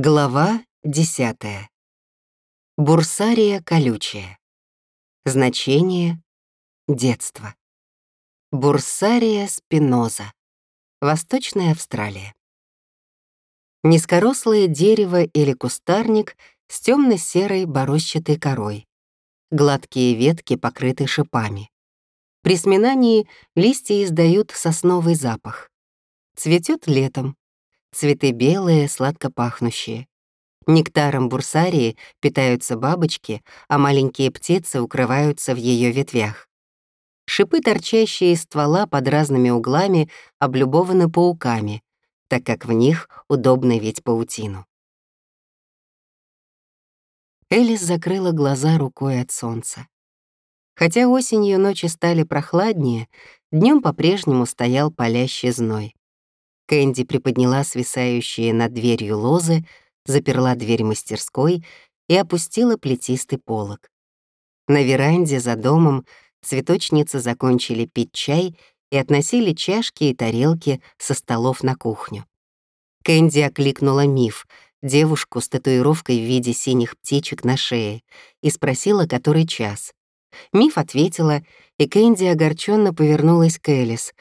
Глава 10. Бурсария колючая. Значение — детство. Бурсария спиноза. Восточная Австралия. Низкорослое дерево или кустарник с темно-серой борощатой корой. Гладкие ветки покрыты шипами. При сминании листья издают сосновый запах. Цветет летом, Цветы белые, сладко пахнущие. Нектаром бурсарии питаются бабочки, а маленькие птицы укрываются в ее ветвях. Шипы, торчащие из ствола под разными углами, облюбованы пауками, так как в них удобно ведь паутину. Элис закрыла глаза рукой от солнца. Хотя осенью ночи стали прохладнее, днем по-прежнему стоял палящий зной. Кэнди приподняла свисающие над дверью лозы, заперла дверь мастерской и опустила плетистый полог. На веранде за домом цветочницы закончили пить чай и относили чашки и тарелки со столов на кухню. Кэнди окликнула Миф, девушку с татуировкой в виде синих птичек на шее, и спросила, который час. Миф ответила, и Кэнди огорченно повернулась к Элис.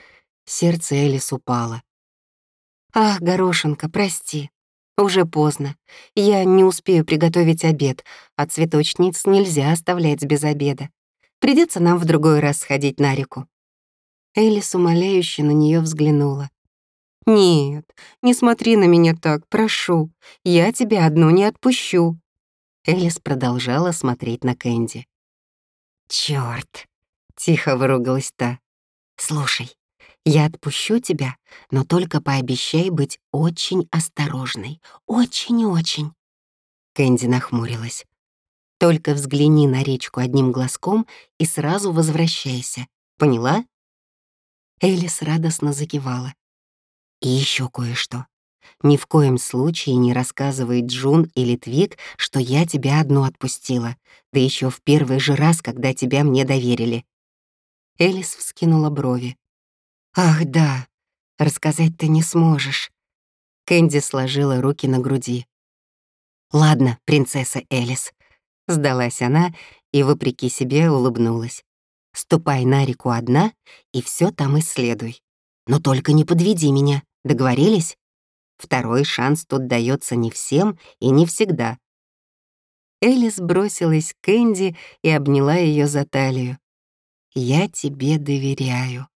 Сердце Элис упало. «Ах, горошинка, прости. Уже поздно. Я не успею приготовить обед, а цветочниц нельзя оставлять без обеда. Придется нам в другой раз сходить на реку». Элис умоляюще на нее взглянула. «Нет, не смотри на меня так, прошу. Я тебя одну не отпущу». Элис продолжала смотреть на Кэнди. «Чёрт!» — тихо выругалась та. «Слушай, я отпущу тебя, но только пообещай быть очень осторожной. Очень-очень. Кэнди нахмурилась. Только взгляни на речку одним глазком и сразу возвращайся. Поняла? Элис радостно закивала. И еще кое-что. Ни в коем случае не рассказывай Джун или Твик, что я тебя одну отпустила, да еще в первый же раз, когда тебя мне доверили. Элис вскинула брови. «Ах, да, рассказать ты не сможешь». Кэнди сложила руки на груди. «Ладно, принцесса Элис», — сдалась она и, вопреки себе, улыбнулась. «Ступай на реку одна и все там исследуй. Но только не подведи меня, договорились? Второй шанс тут дается не всем и не всегда». Элис бросилась к Кэнди и обняла ее за талию. «Я тебе доверяю»,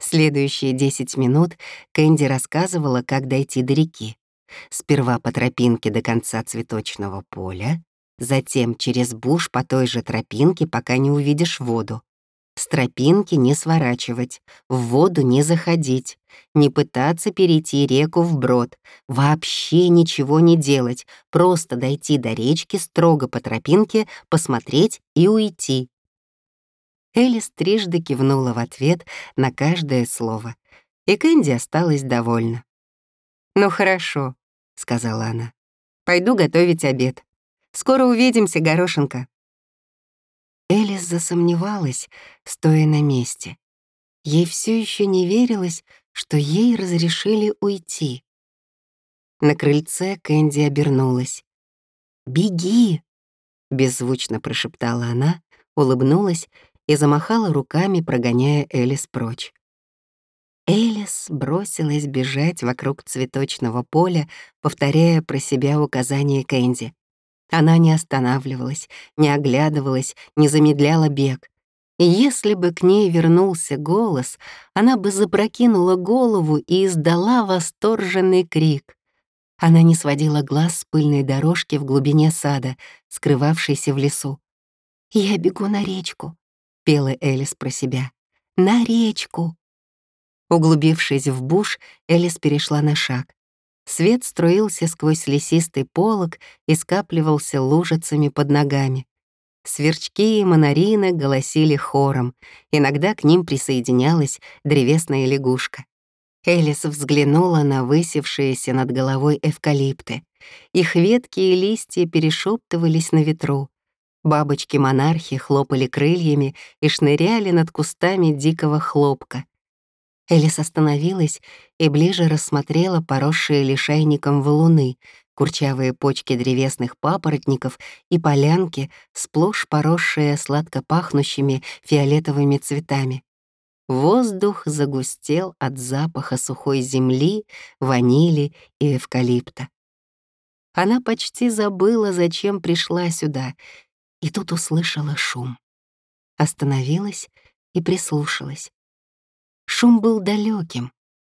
Следующие 10 минут Кэнди рассказывала, как дойти до реки. Сперва по тропинке до конца цветочного поля, затем через буш по той же тропинке, пока не увидишь воду. С тропинки не сворачивать, в воду не заходить, не пытаться перейти реку вброд, вообще ничего не делать, просто дойти до речки строго по тропинке, посмотреть и уйти. Элис трижды кивнула в ответ на каждое слово, и Кэнди осталась довольна. «Ну хорошо», — сказала она. «Пойду готовить обед. Скоро увидимся, горошинка». Элис засомневалась, стоя на месте. Ей все еще не верилось, что ей разрешили уйти. На крыльце Кэнди обернулась. «Беги!» — беззвучно прошептала она, улыбнулась и замахала руками, прогоняя Элис прочь. Элис бросилась бежать вокруг цветочного поля, повторяя про себя указания Кэнди. Она не останавливалась, не оглядывалась, не замедляла бег. И если бы к ней вернулся голос, она бы запрокинула голову и издала восторженный крик. Она не сводила глаз с пыльной дорожки в глубине сада, скрывавшейся в лесу. «Я бегу на речку пела Элис про себя. «На речку!» Углубившись в буш, Элис перешла на шаг. Свет струился сквозь лесистый полог и скапливался лужицами под ногами. Сверчки и монарины голосили хором, иногда к ним присоединялась древесная лягушка. Элис взглянула на высевшиеся над головой эвкалипты. Их ветки и листья перешептывались на ветру. Бабочки-монархи хлопали крыльями и шныряли над кустами дикого хлопка. Элис остановилась и ближе рассмотрела поросшие лишайником валуны, курчавые почки древесных папоротников и полянки, сплошь поросшие сладко пахнущими фиолетовыми цветами. Воздух загустел от запаха сухой земли, ванили и эвкалипта. Она почти забыла, зачем пришла сюда, и тут услышала шум. Остановилась и прислушалась. Шум был далеким,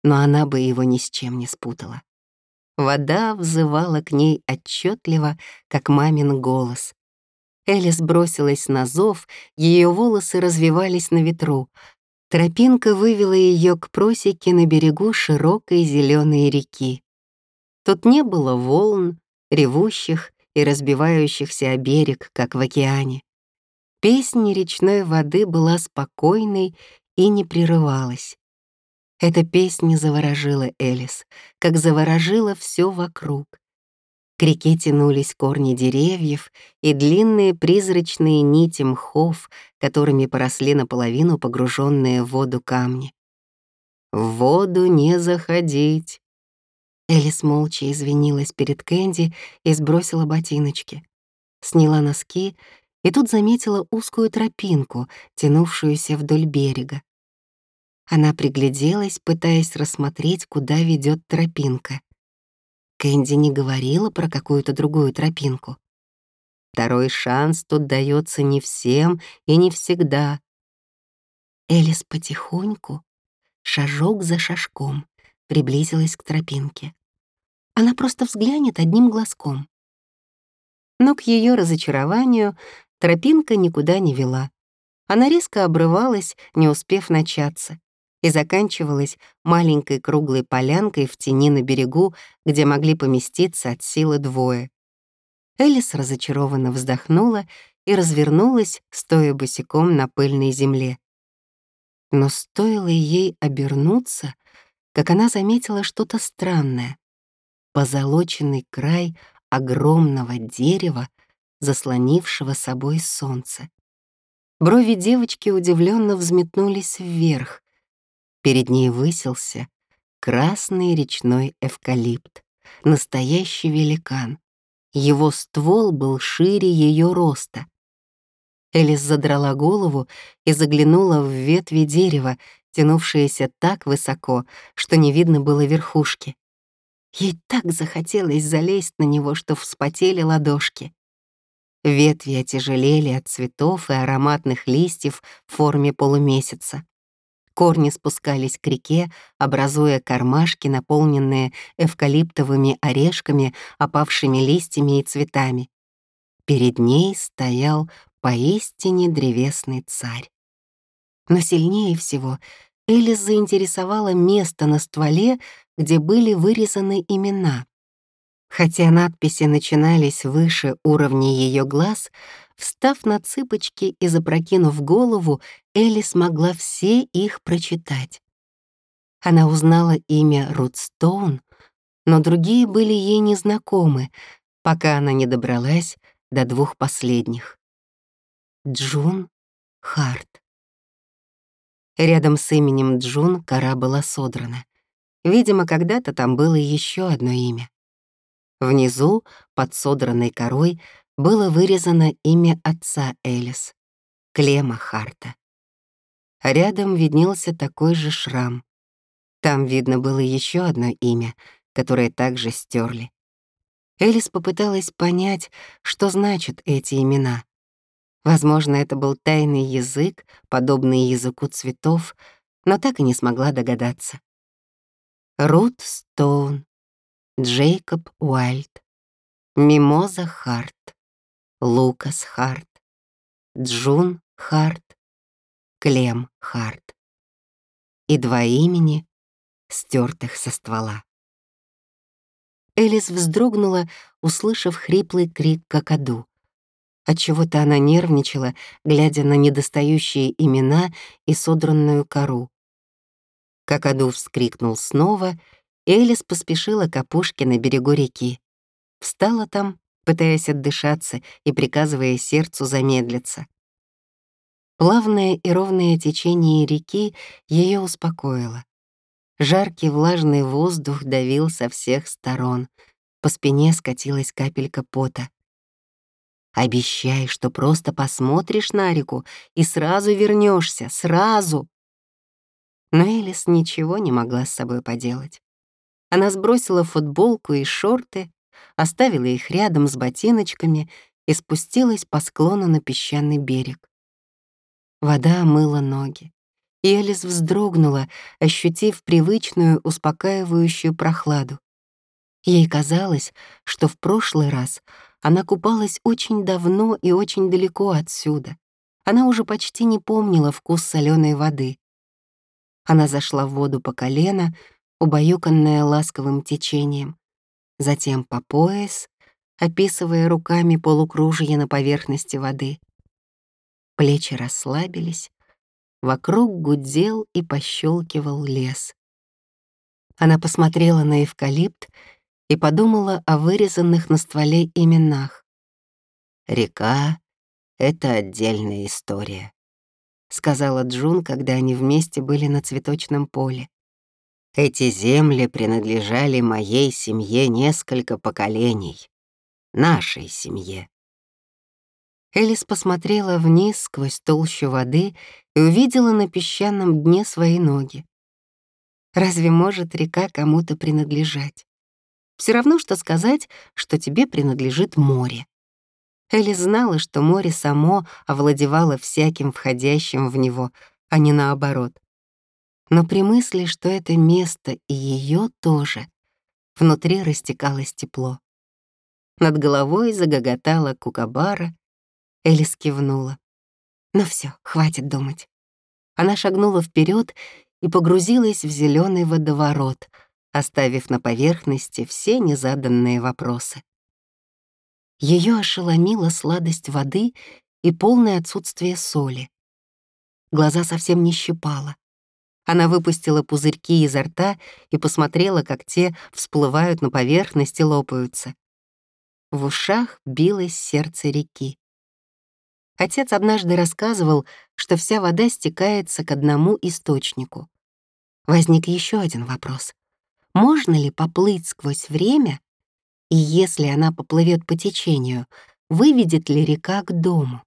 но она бы его ни с чем не спутала. Вода взывала к ней отчетливо, как мамин голос. Элис бросилась на зов, ее волосы развивались на ветру. Тропинка вывела ее к просеке на берегу широкой зеленой реки. Тут не было волн, ревущих и разбивающихся о берег, как в океане. Песня речной воды была спокойной и не прерывалась. Эта песня заворожила Элис, как заворожила все вокруг. К реке тянулись корни деревьев и длинные призрачные нити мхов, которыми поросли наполовину погруженные в воду камни. «В воду не заходить!» Элис молча извинилась перед Кэнди и сбросила ботиночки. Сняла носки и тут заметила узкую тропинку, тянувшуюся вдоль берега. Она пригляделась, пытаясь рассмотреть, куда ведет тропинка. Кэнди не говорила про какую-то другую тропинку. Второй шанс тут дается не всем и не всегда. Элис потихоньку, шажок за шажком, приблизилась к тропинке. Она просто взглянет одним глазком. Но к ее разочарованию тропинка никуда не вела. Она резко обрывалась, не успев начаться и заканчивалась маленькой круглой полянкой в тени на берегу, где могли поместиться от силы двое. Элис разочарованно вздохнула и развернулась, стоя босиком на пыльной земле. Но стоило ей обернуться, как она заметила что-то странное. Позолоченный край огромного дерева, заслонившего собой солнце. Брови девочки удивленно взметнулись вверх, Перед ней высился красный речной эвкалипт, настоящий великан. Его ствол был шире ее роста. Элис задрала голову и заглянула в ветви дерева, тянувшиеся так высоко, что не видно было верхушки. Ей так захотелось залезть на него, что вспотели ладошки. Ветви отяжелели от цветов и ароматных листьев в форме полумесяца. Корни спускались к реке, образуя кармашки, наполненные эвкалиптовыми орешками, опавшими листьями и цветами. Перед ней стоял поистине древесный царь. Но сильнее всего Элис заинтересовало место на стволе, где были вырезаны имена. Хотя надписи начинались выше уровня ее глаз, встав на цыпочки и запрокинув голову, Элли смогла все их прочитать. Она узнала имя Рудстоун, но другие были ей незнакомы, пока она не добралась до двух последних. Джун Харт. Рядом с именем Джун кора была содрана. Видимо, когда-то там было еще одно имя. Внизу, под содранной корой, было вырезано имя отца Элис — Клема Харта. Рядом виднелся такой же шрам. Там видно было еще одно имя, которое также стерли. Элис попыталась понять, что значат эти имена. Возможно, это был тайный язык, подобный языку цветов, но так и не смогла догадаться. Рут Стоун, Джейкоб Уайльд, Мимоза Харт, Лукас Харт, Джун Харт, Клем Харт. И два имени, стертых со ствола. Элис вздрогнула, услышав хриплый крик какаду. Отчего-то она нервничала, глядя на недостающие имена и содранную кору. Какаду вскрикнул снова — Элис поспешила к опушке на берегу реки. Встала там, пытаясь отдышаться и приказывая сердцу замедлиться. Плавное и ровное течение реки ее успокоило. Жаркий влажный воздух давил со всех сторон. По спине скатилась капелька пота. «Обещай, что просто посмотришь на реку и сразу вернешься, сразу!» Но Элис ничего не могла с собой поделать. Она сбросила футболку и шорты, оставила их рядом с ботиночками и спустилась по склону на песчаный берег. Вода омыла ноги, и Элис вздрогнула, ощутив привычную успокаивающую прохладу. Ей казалось, что в прошлый раз она купалась очень давно и очень далеко отсюда. Она уже почти не помнила вкус соленой воды. Она зашла в воду по колено, убаюканная ласковым течением, затем по пояс, описывая руками полукружие на поверхности воды. Плечи расслабились, вокруг гудел и пощелкивал лес. Она посмотрела на эвкалипт и подумала о вырезанных на стволе именах. «Река — это отдельная история», — сказала Джун, когда они вместе были на цветочном поле. «Эти земли принадлежали моей семье несколько поколений. Нашей семье». Элис посмотрела вниз сквозь толщу воды и увидела на песчаном дне свои ноги. Разве может река кому-то принадлежать? Все равно, что сказать, что тебе принадлежит море. Элли знала, что море само овладевало всяким входящим в него, а не наоборот. Но при мысли, что это место и ее тоже, внутри растекалось тепло. Над головой загоготала кукабара, Элис кивнула. Ну все, хватит думать. Она шагнула вперед и погрузилась в зеленый водоворот, оставив на поверхности все незаданные вопросы. Ее ошеломила сладость воды и полное отсутствие соли. Глаза совсем не щипала. Она выпустила пузырьки изо рта и посмотрела, как те всплывают на поверхность и лопаются. В ушах билось сердце реки. Отец однажды рассказывал, что вся вода стекается к одному источнику. Возник еще один вопрос. Можно ли поплыть сквозь время и если она поплывет по течению, выведет ли река к дому?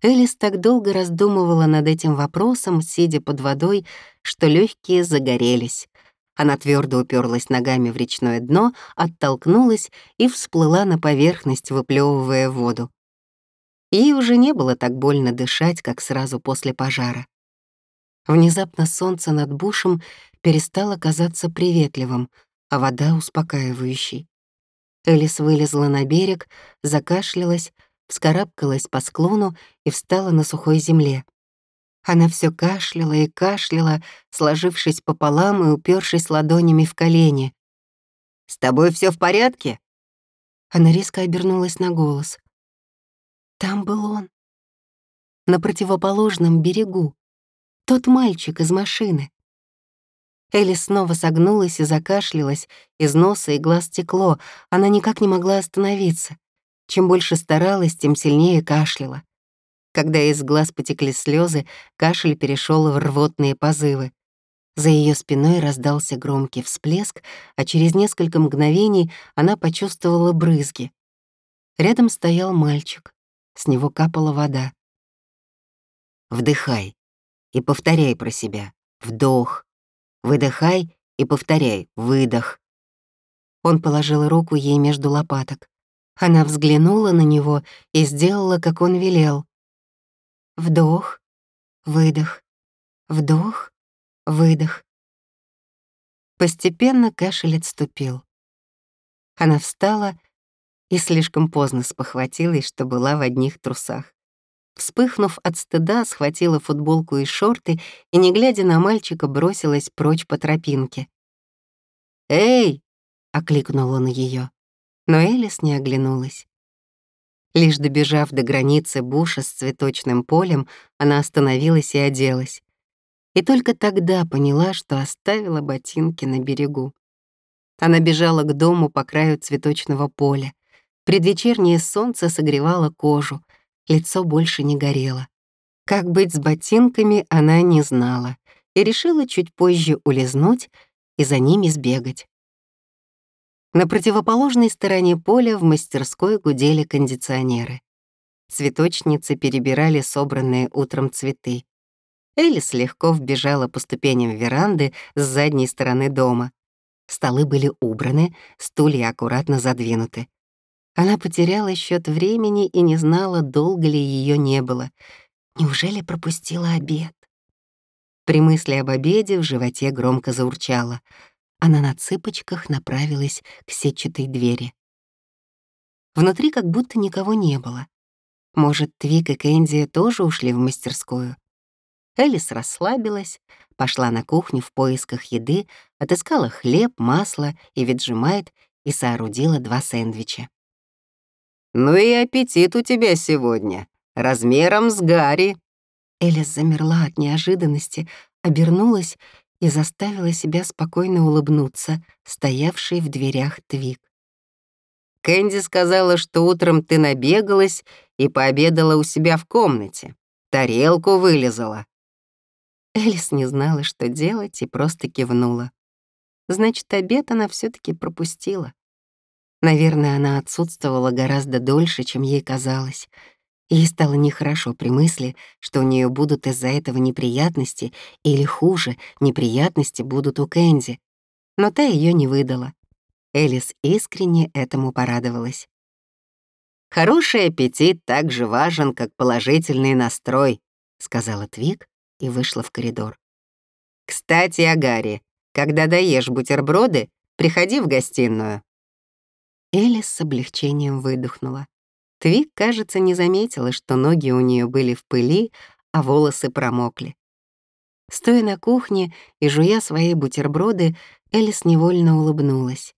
Элис так долго раздумывала над этим вопросом, сидя под водой, что легкие загорелись. Она твердо уперлась ногами в речное дно, оттолкнулась и всплыла на поверхность, выплевывая воду. Ей уже не было так больно дышать, как сразу после пожара. Внезапно солнце над бушем перестало казаться приветливым, а вода — успокаивающей. Элис вылезла на берег, закашлялась, вскарабкалась по склону и встала на сухой земле. Она все кашляла и кашляла, сложившись пополам и упершись ладонями в колени. «С тобой все в порядке?» Она резко обернулась на голос. Там был он. На противоположном берегу. Тот мальчик из машины. Элли снова согнулась и закашлялась, из носа и глаз текло, она никак не могла остановиться. Чем больше старалась, тем сильнее кашляла. Когда из глаз потекли слезы, кашель перешел в рвотные позывы. За ее спиной раздался громкий всплеск, а через несколько мгновений она почувствовала брызги. Рядом стоял мальчик. С него капала вода. «Вдыхай и повторяй про себя. Вдох, Выдыхай и повторяй «выдох». Он положил руку ей между лопаток. Она взглянула на него и сделала, как он велел. Вдох, выдох, вдох, выдох. Постепенно кашель отступил. Она встала и слишком поздно спохватилась, что была в одних трусах. Вспыхнув от стыда, схватила футболку и шорты и, не глядя на мальчика, бросилась прочь по тропинке. «Эй!» — окликнул он ее. Но Элис не оглянулась. Лишь добежав до границы буша с цветочным полем, она остановилась и оделась. И только тогда поняла, что оставила ботинки на берегу. Она бежала к дому по краю цветочного поля. Предвечернее солнце согревало кожу — лицо больше не горело. Как быть с ботинками, она не знала и решила чуть позже улизнуть и за ними сбегать. На противоположной стороне поля в мастерской гудели кондиционеры. Цветочницы перебирали собранные утром цветы. Элис легко вбежала по ступеням веранды с задней стороны дома. Столы были убраны, стулья аккуратно задвинуты. Она потеряла счет времени и не знала, долго ли ее не было. Неужели пропустила обед? При мысли об обеде в животе громко заурчало. Она на цыпочках направилась к сетчатой двери. Внутри как будто никого не было. Может, Твик и Кэнди тоже ушли в мастерскую? Элис расслабилась, пошла на кухню в поисках еды, отыскала хлеб, масло и веджимайт и соорудила два сэндвича. «Ну и аппетит у тебя сегодня, размером с Гарри». Элис замерла от неожиданности, обернулась и заставила себя спокойно улыбнуться, стоявший в дверях Твик. Кэнди сказала, что утром ты набегалась и пообедала у себя в комнате. Тарелку вылезала. Элис не знала, что делать, и просто кивнула. Значит, обед она все таки пропустила. Наверное, она отсутствовала гораздо дольше, чем ей казалось. Ей стало нехорошо при мысли, что у нее будут из-за этого неприятности, или хуже, неприятности будут у Кэнди. Но та ее не выдала. Элис искренне этому порадовалась. «Хороший аппетит так же важен, как положительный настрой», — сказала Твик и вышла в коридор. «Кстати, о Гарри. Когда доешь бутерброды, приходи в гостиную». Элис с облегчением выдохнула. Твик, кажется, не заметила, что ноги у нее были в пыли, а волосы промокли. Стоя на кухне и жуя свои бутерброды, Элис невольно улыбнулась.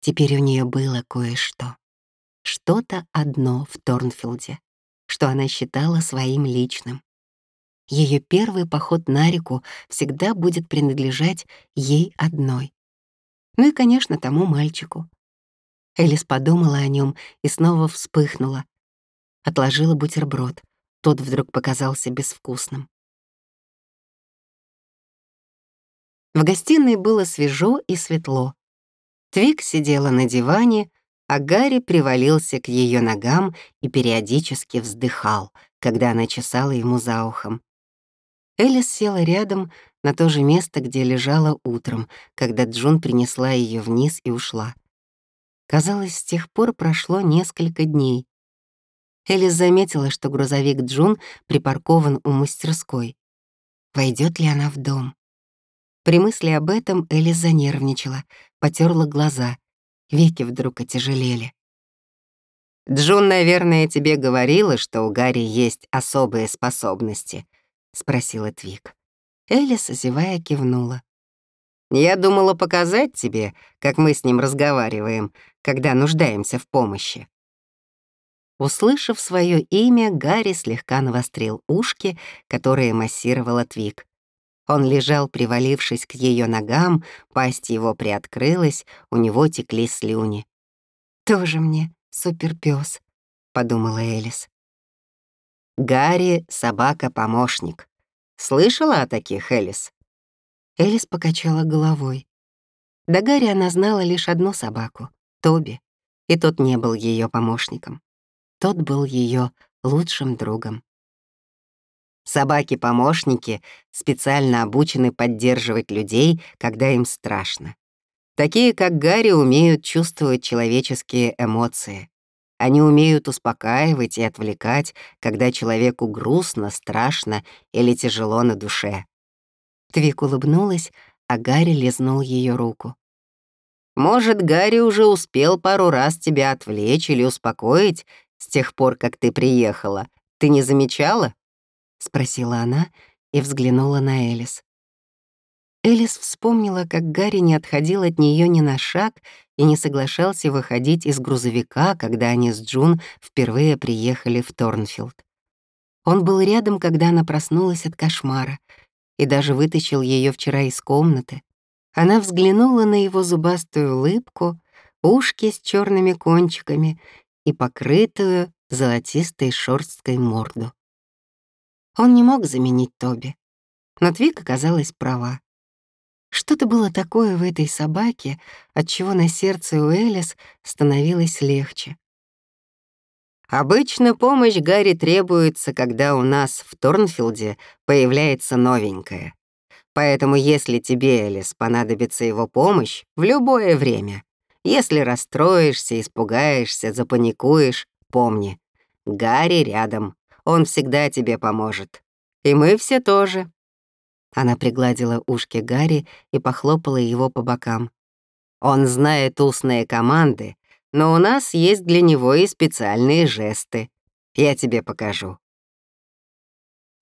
Теперь у нее было кое-что. Что-то одно в Торнфилде, что она считала своим личным. Ее первый поход на реку всегда будет принадлежать ей одной. Ну и, конечно, тому мальчику. Элис подумала о нем и снова вспыхнула. Отложила бутерброд. Тот вдруг показался безвкусным. В гостиной было свежо и светло. Твик сидела на диване, а Гарри привалился к ее ногам и периодически вздыхал, когда она чесала ему за ухом. Элис села рядом на то же место, где лежала утром, когда Джун принесла ее вниз и ушла. Казалось, с тех пор прошло несколько дней. Элис заметила, что грузовик Джун припаркован у мастерской. Войдет ли она в дом? При мысли об этом Элис занервничала, потерла глаза, веки вдруг отяжелели. «Джун, наверное, тебе говорила, что у Гарри есть особые способности», — спросила Твик. Элис, зевая, кивнула. «Я думала показать тебе, как мы с ним разговариваем, когда нуждаемся в помощи». Услышав свое имя, Гарри слегка навострил ушки, которые массировала Твик. Он лежал, привалившись к ее ногам, пасть его приоткрылась, у него текли слюни. «Тоже мне суперпёс», — подумала Элис. «Гарри — собака-помощник. Слышала о таких, Элис?» Элис покачала головой. До Гарри она знала лишь одну собаку — Тоби, и тот не был ее помощником. Тот был ее лучшим другом. Собаки-помощники специально обучены поддерживать людей, когда им страшно. Такие, как Гарри, умеют чувствовать человеческие эмоции. Они умеют успокаивать и отвлекать, когда человеку грустно, страшно или тяжело на душе. Твик улыбнулась, а Гарри лизнул ее руку. «Может, Гарри уже успел пару раз тебя отвлечь или успокоить с тех пор, как ты приехала. Ты не замечала?» — спросила она и взглянула на Элис. Элис вспомнила, как Гарри не отходил от нее ни на шаг и не соглашался выходить из грузовика, когда они с Джун впервые приехали в Торнфилд. Он был рядом, когда она проснулась от кошмара, и даже вытащил ее вчера из комнаты. Она взглянула на его зубастую улыбку, ушки с черными кончиками и покрытую золотистой шорсткой морду. Он не мог заменить Тоби. Но Твик оказалась права. Что-то было такое в этой собаке, от чего на сердце у Элис становилось легче. Обычно помощь Гарри требуется, когда у нас в Торнфилде появляется новенькая. Поэтому если тебе, Элис, понадобится его помощь в любое время, если расстроишься, испугаешься, запаникуешь, помни, Гарри рядом, он всегда тебе поможет. И мы все тоже. Она пригладила ушки Гарри и похлопала его по бокам. Он знает устные команды, но у нас есть для него и специальные жесты. Я тебе покажу».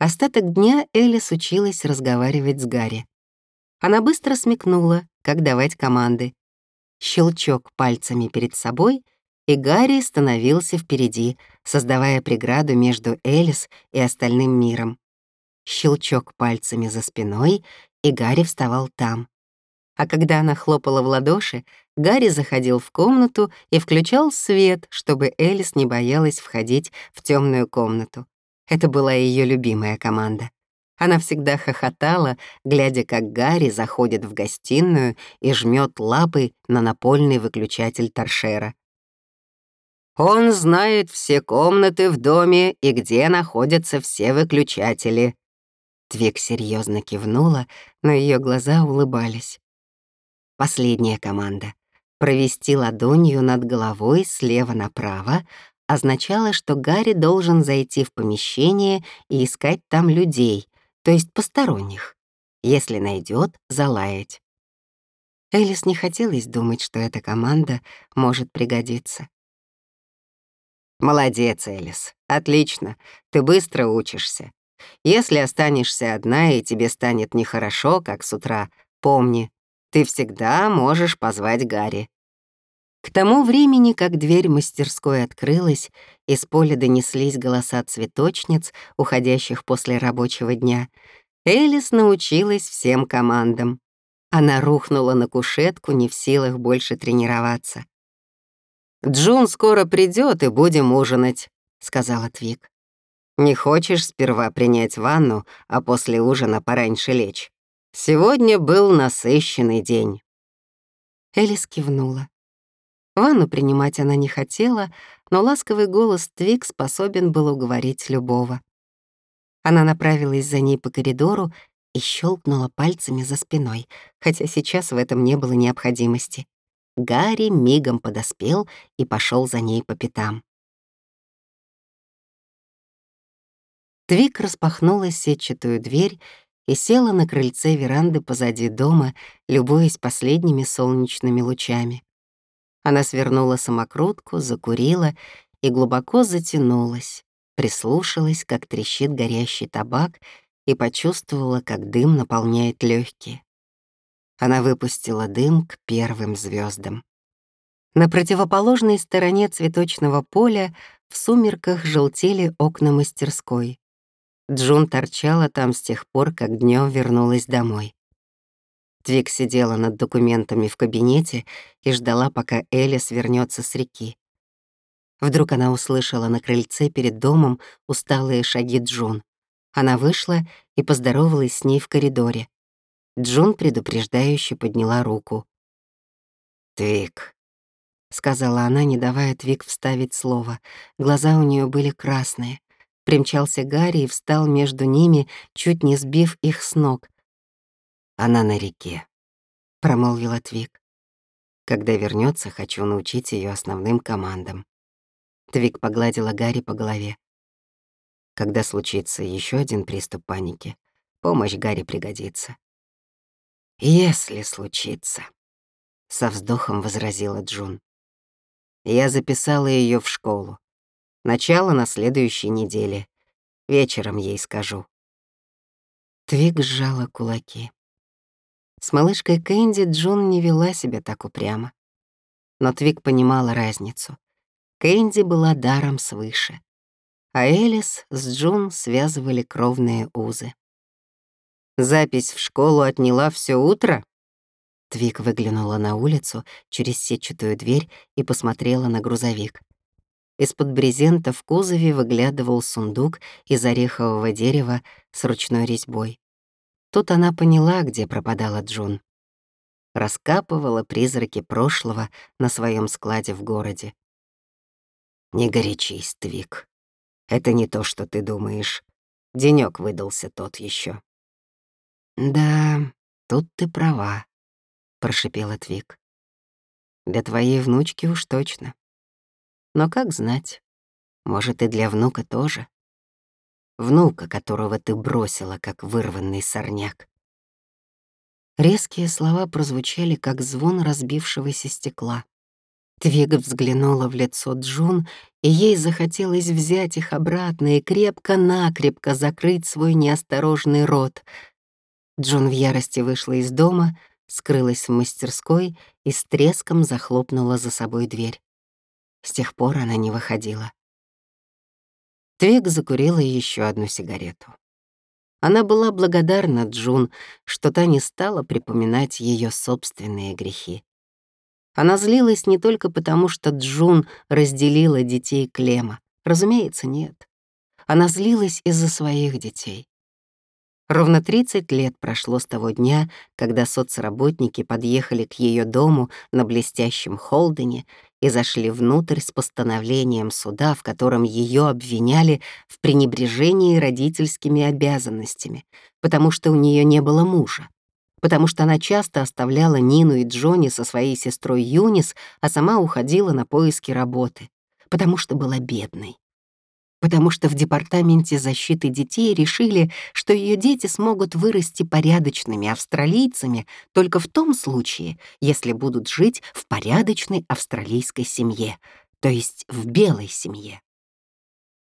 Остаток дня Элис училась разговаривать с Гарри. Она быстро смекнула, как давать команды. Щелчок пальцами перед собой, и Гарри становился впереди, создавая преграду между Элис и остальным миром. Щелчок пальцами за спиной, и Гарри вставал там. А когда она хлопала в ладоши, Гарри заходил в комнату и включал свет, чтобы Элис не боялась входить в темную комнату. Это была ее любимая команда. Она всегда хохотала, глядя, как Гарри заходит в гостиную и жмет лапой на напольный выключатель торшера. «Он знает все комнаты в доме и где находятся все выключатели». Твик серьезно кивнула, но ее глаза улыбались. Последняя команда провести ладонью над головой слева направо означало, что Гарри должен зайти в помещение и искать там людей, то есть посторонних. Если найдет, залаять. Элис не хотелось думать, что эта команда может пригодиться. «Молодец, Элис. Отлично. Ты быстро учишься. Если останешься одна и тебе станет нехорошо, как с утра, помни, ты всегда можешь позвать Гарри». К тому времени, как дверь мастерской открылась, из поля донеслись голоса цветочниц, уходящих после рабочего дня, Элис научилась всем командам. Она рухнула на кушетку, не в силах больше тренироваться. «Джун скоро придет и будем ужинать», — сказала Твик. «Не хочешь сперва принять ванну, а после ужина пораньше лечь?» Сегодня был насыщенный день. Элис кивнула. Ванну принимать она не хотела, но ласковый голос Твик способен был уговорить любого. Она направилась за ней по коридору и щелкнула пальцами за спиной, хотя сейчас в этом не было необходимости. Гарри мигом подоспел и пошел за ней по пятам. Твик распахнула сетчатую дверь и села на крыльце веранды позади дома, любуясь последними солнечными лучами. Она свернула самокрутку, закурила и глубоко затянулась, прислушалась, как трещит горящий табак, и почувствовала, как дым наполняет легкие. Она выпустила дым к первым звездам. На противоположной стороне цветочного поля в сумерках желтели окна мастерской. Джун торчала там с тех пор, как днем вернулась домой. Твик сидела над документами в кабинете и ждала, пока Элис вернется с реки. Вдруг она услышала на крыльце перед домом усталые шаги Джун. Она вышла и поздоровалась с ней в коридоре. Джун предупреждающе подняла руку. «Твик», — сказала она, не давая Твик вставить слово. Глаза у нее были красные. Примчался Гарри и встал между ними, чуть не сбив их с ног. «Она на реке», — промолвила Твик. «Когда вернется, хочу научить ее основным командам». Твик погладила Гарри по голове. «Когда случится еще один приступ паники, помощь Гарри пригодится». «Если случится», — со вздохом возразила Джун. Я записала ее в школу. Начало на следующей неделе. Вечером ей скажу». Твик сжала кулаки. С малышкой Кэнди Джун не вела себя так упрямо. Но Твик понимала разницу. Кэнди была даром свыше, а Элис с Джун связывали кровные узы. «Запись в школу отняла все утро?» Твик выглянула на улицу через сетчатую дверь и посмотрела на грузовик. Из-под брезента в кузове выглядывал сундук из орехового дерева с ручной резьбой. Тут она поняла, где пропадала Джун. раскапывала призраки прошлого на своем складе в городе. «Не горячись, Твик. Это не то, что ты думаешь. Денёк выдался тот еще. «Да, тут ты права», — прошипела Твик. «Для твоей внучки уж точно. Но как знать, может, и для внука тоже. Внука, которого ты бросила, как вырванный сорняк». Резкие слова прозвучали, как звон разбившегося стекла. Твига взглянула в лицо Джун, и ей захотелось взять их обратно и крепко-накрепко закрыть свой неосторожный рот. Джун в ярости вышла из дома, скрылась в мастерской и с треском захлопнула за собой дверь. С тех пор она не выходила. Твиг закурила еще одну сигарету. Она была благодарна Джун, что та не стала припоминать ее собственные грехи. Она злилась не только потому, что Джун разделила детей Клема. Разумеется, нет. Она злилась из-за своих детей. Ровно 30 лет прошло с того дня, когда соцработники подъехали к ее дому на блестящем Холдене и зашли внутрь с постановлением суда, в котором ее обвиняли в пренебрежении родительскими обязанностями, потому что у нее не было мужа потому что она часто оставляла Нину и Джонни со своей сестрой Юнис, а сама уходила на поиски работы, потому что была бедной. Потому что в Департаменте защиты детей решили, что ее дети смогут вырасти порядочными австралийцами только в том случае, если будут жить в порядочной австралийской семье, то есть в белой семье.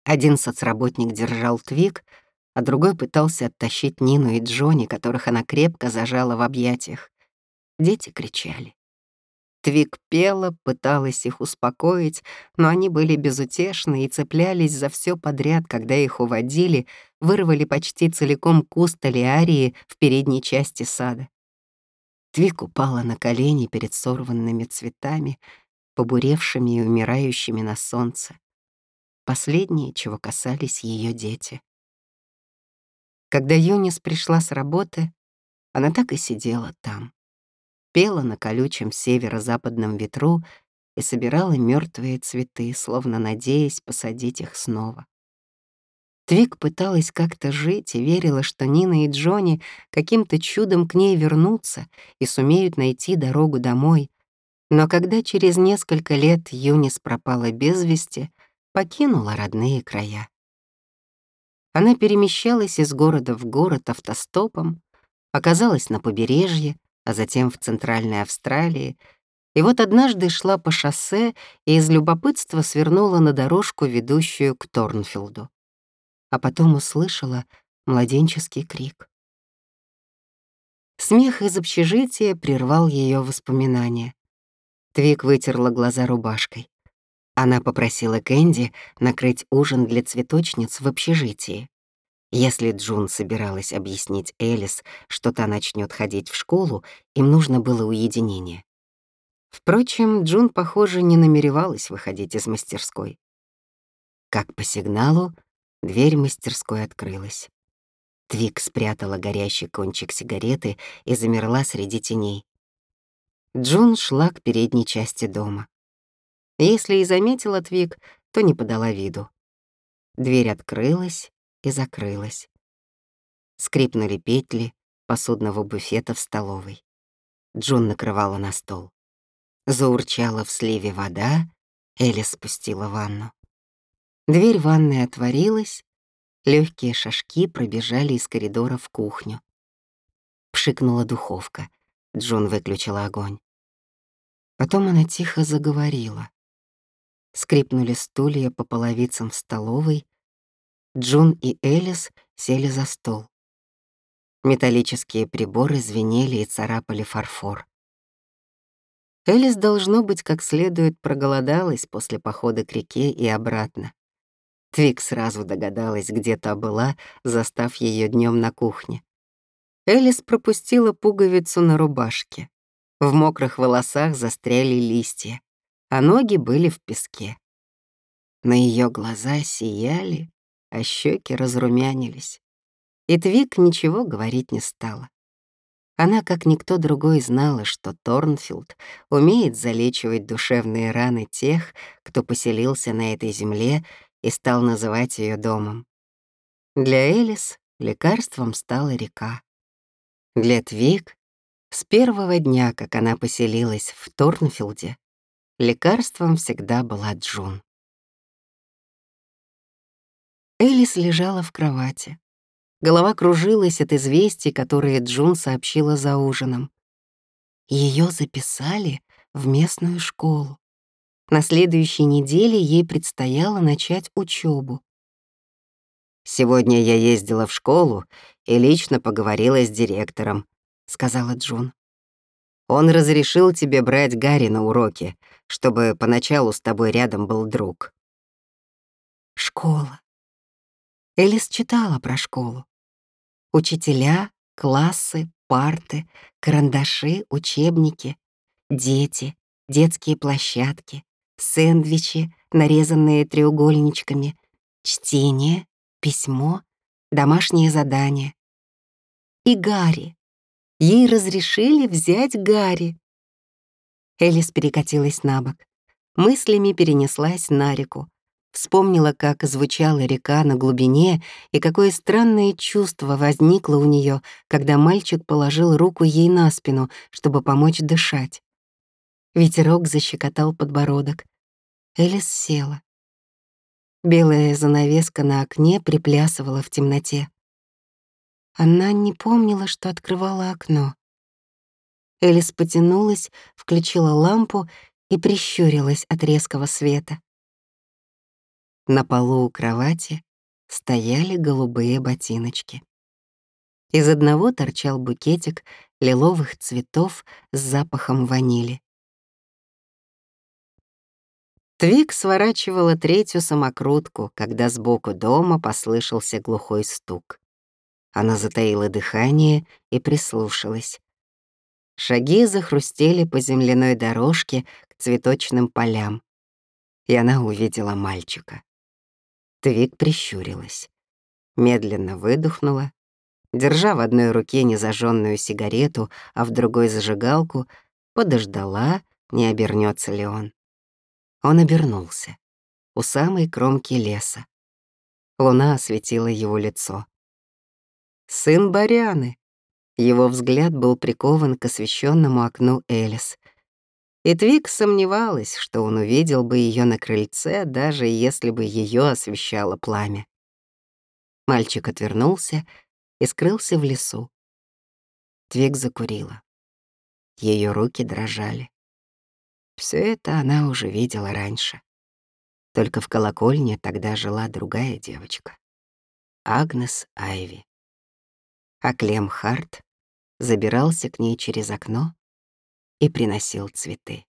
Один соцработник держал твик, а другой пытался оттащить Нину и Джонни, которых она крепко зажала в объятиях. Дети кричали. Твик пела, пыталась их успокоить, но они были безутешны и цеплялись за все подряд, когда их уводили, вырвали почти целиком куст алиарии в передней части сада. Твик упала на колени перед сорванными цветами, побуревшими и умирающими на солнце. Последнее, чего касались ее дети. Когда Юнис пришла с работы, она так и сидела там. Пела на колючем северо-западном ветру и собирала мертвые цветы, словно надеясь посадить их снова. Твик пыталась как-то жить и верила, что Нина и Джонни каким-то чудом к ней вернутся и сумеют найти дорогу домой. Но когда через несколько лет Юнис пропала без вести, покинула родные края. Она перемещалась из города в город автостопом, оказалась на побережье, а затем в Центральной Австралии, и вот однажды шла по шоссе и из любопытства свернула на дорожку, ведущую к Торнфилду. А потом услышала младенческий крик. Смех из общежития прервал ее воспоминания. Твик вытерла глаза рубашкой. Она попросила Кэнди накрыть ужин для цветочниц в общежитии. Если Джун собиралась объяснить Элис, что та начнет ходить в школу, им нужно было уединение. Впрочем, Джун, похоже, не намеревалась выходить из мастерской. Как по сигналу, дверь мастерской открылась. Твик спрятала горящий кончик сигареты и замерла среди теней. Джун шла к передней части дома. Если и заметила Твик, то не подала виду. Дверь открылась и закрылась. Скрипнули петли посудного буфета в столовой. Джун накрывала на стол. Заурчала в сливе вода, Элли спустила ванну. Дверь ванной отворилась, легкие шажки пробежали из коридора в кухню. Пшикнула духовка. Джун выключила огонь. Потом она тихо заговорила. Скрипнули стулья по половицам в столовой. Джун и Элис сели за стол. Металлические приборы звенели и царапали фарфор. Элис, должно быть, как следует проголодалась после похода к реке и обратно. Твик сразу догадалась, где та была, застав ее днем на кухне. Элис пропустила пуговицу на рубашке. В мокрых волосах застряли листья а ноги были в песке. На ее глаза сияли, а щеки разрумянились. И Твик ничего говорить не стала. Она, как никто другой, знала, что Торнфилд умеет залечивать душевные раны тех, кто поселился на этой земле и стал называть ее домом. Для Элис лекарством стала река. Для Твик с первого дня, как она поселилась в Торнфилде, лекарством всегда была Джун. Элис лежала в кровати. Голова кружилась от известий, которые Джун сообщила за ужином. Ее записали в местную школу. На следующей неделе ей предстояло начать учебу. «Сегодня я ездила в школу и лично поговорила с директором», — сказала Джун. «Он разрешил тебе брать Гарри на уроки, чтобы поначалу с тобой рядом был друг». Школа. Элис читала про школу. Учителя, классы, парты, карандаши, учебники, дети, детские площадки, сэндвичи, нарезанные треугольничками, чтение, письмо, домашнее задание. И Гарри. Ей разрешили взять Гарри. Элис перекатилась на бок. Мыслями перенеслась на реку, Вспомнила, как звучала река на глубине и какое странное чувство возникло у нее, когда мальчик положил руку ей на спину, чтобы помочь дышать. Ветерок защекотал подбородок. Элис села. Белая занавеска на окне приплясывала в темноте. Она не помнила, что открывала окно. Элис потянулась, включила лампу и прищурилась от резкого света. На полу у кровати стояли голубые ботиночки. Из одного торчал букетик лиловых цветов с запахом ванили. Твик сворачивала третью самокрутку, когда сбоку дома послышался глухой стук. Она затаила дыхание и прислушалась. Шаги захрустели по земляной дорожке к цветочным полям, и она увидела мальчика. Твик прищурилась. Медленно выдохнула, держа в одной руке незажженную сигарету, а в другой зажигалку, подождала, не обернется ли он. Он обернулся у самой кромки леса. Луна осветила его лицо. Сын Баряны. Его взгляд был прикован к освещенному окну Элис — и Твик сомневалась, что он увидел бы ее на крыльце, даже если бы ее освещало пламя. Мальчик отвернулся и скрылся в лесу. Твик закурила. Ее руки дрожали. Все это она уже видела раньше. Только в колокольне тогда жила другая девочка. Агнес Айви. А Клем Харт забирался к ней через окно и приносил цветы.